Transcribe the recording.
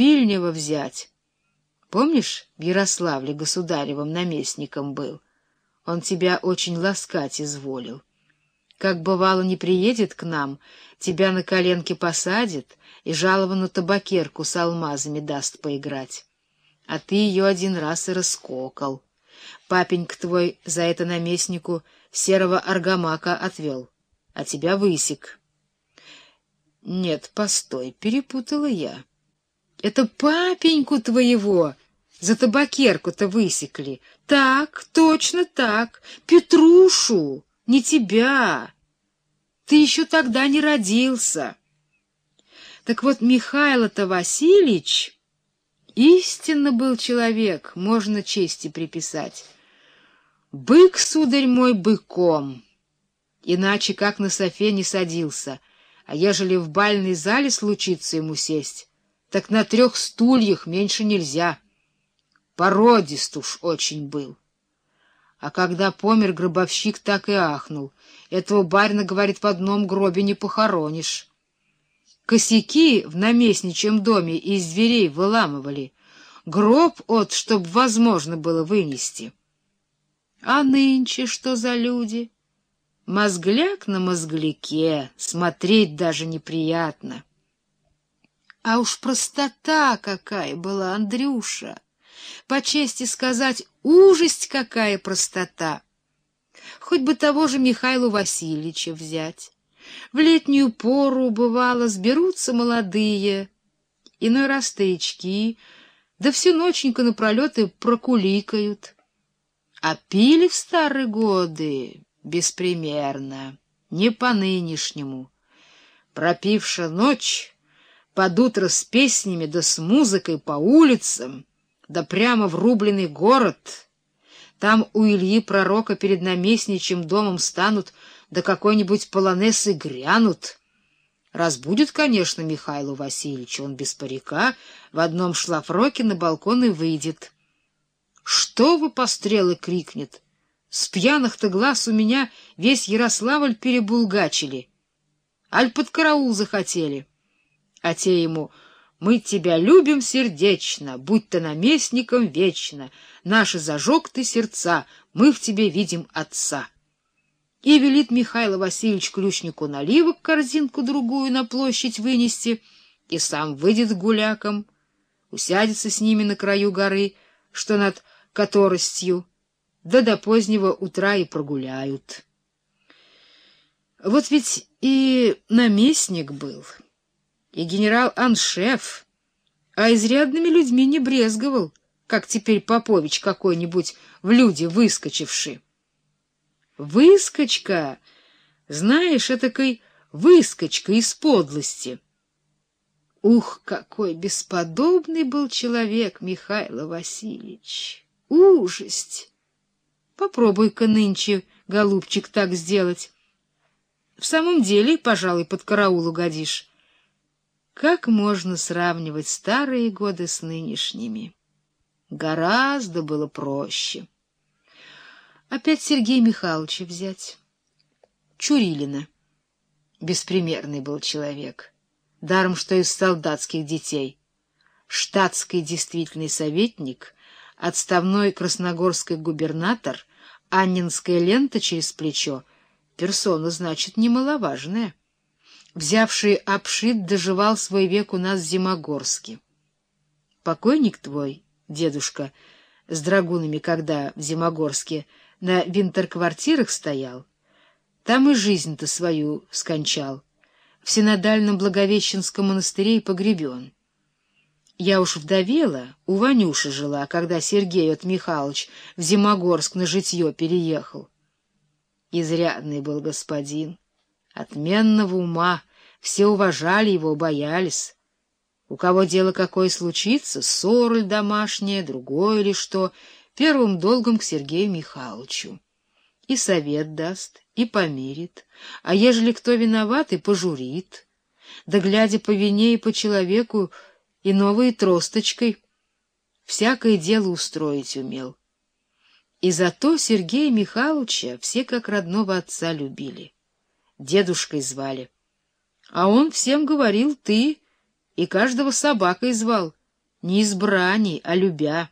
Пильнева взять. Помнишь, в Ярославле государевым наместником был? Он тебя очень ласкать изволил. Как бывало не приедет к нам, тебя на коленке посадит и жалованную табакерку с алмазами даст поиграть. А ты ее один раз и раскокал. Папенька твой за это наместнику серого аргамака отвел, а тебя высек. Нет, постой, перепутала я. Это папеньку твоего за табакерку-то высекли. Так, точно так, Петрушу, не тебя. Ты еще тогда не родился. Так вот, Михайло-то Васильевич истинно был человек, можно чести приписать. Бык, сударь мой, быком, иначе как на софе не садился, а ежели в бальной зале случится ему сесть, так на трех стульях меньше нельзя. Породист уж очень был. А когда помер гробовщик, так и ахнул. Этого барина, говорит, в одном гробе не похоронишь. Косяки в наместничьем доме из дверей выламывали. Гроб от, чтоб возможно было вынести. А нынче что за люди? Мозгляк на мозгляке, смотреть даже неприятно. А уж простота какая была, Андрюша! По чести сказать, ужасть какая простота! Хоть бы того же Михаила Васильевича взять. В летнюю пору, бывало, сберутся молодые, иной раз старички, да всю ноченьку напролет и прокуликают. А пили в старые годы беспримерно, не по-нынешнему. Пропивша ночь, под утро с песнями да с музыкой по улицам, да прямо в рубленый город. Там у Ильи Пророка перед наместничьим домом станут, да какой-нибудь полонез и грянут. Разбудит, конечно, Михаилу Васильевича, он без парика, в одном шлафроке на балкон и выйдет. «Что вы, пострелы!» — крикнет. «С пьяных-то глаз у меня весь Ярославль перебулгачили. Аль под караул захотели». А те ему «Мы тебя любим сердечно, будь ты наместником вечно, наши зажег ты сердца, мы в тебе видим отца». И велит Михаил Васильевич ключнику наливок корзинку-другую на площадь вынести, и сам выйдет гуляком, усядется с ними на краю горы, что над которостью, да до позднего утра и прогуляют. Вот ведь и наместник был, и генерал-аншеф, а изрядными людьми не брезговал, как теперь Попович какой-нибудь в люди выскочивший. Выскочка, знаешь, этакой выскочка из подлости. Ух, какой бесподобный был человек Михаил Васильевич! Ужасть! Попробуй-ка нынче, голубчик, так сделать. В самом деле, пожалуй, под караул угодишь. Как можно сравнивать старые годы с нынешними? Гораздо было проще. Опять Сергея Михайловича взять. Чурилина. Беспримерный был человек. Даром, что из солдатских детей. Штатский действительный советник, отставной красногорский губернатор, аннинская лента через плечо — персона, значит, немаловажная взявший обшит, доживал свой век у нас в Зимогорске. Покойник твой, дедушка, с драгунами, когда в Зимогорске на винтерквартирах стоял, там и жизнь-то свою скончал, в синодальном Благовещенском монастыре и погребен. Я уж вдовела, у Ванюши жила, когда Сергей от Михайлович в Зимогорск на житье переехал. Изрядный был господин отменного ума, все уважали его, боялись. У кого дело какое случится, ссора домашняя, другое или что, первым долгом к Сергею Михайловичу. И совет даст, и помирит, а ежели кто виноват, и пожурит. Да, глядя по вине и по человеку, и новой тросточкой, всякое дело устроить умел. И зато Сергея Михайловича все как родного отца любили дедушкой звали. А он всем говорил «ты» и каждого собакой звал, Не избраний, а любя.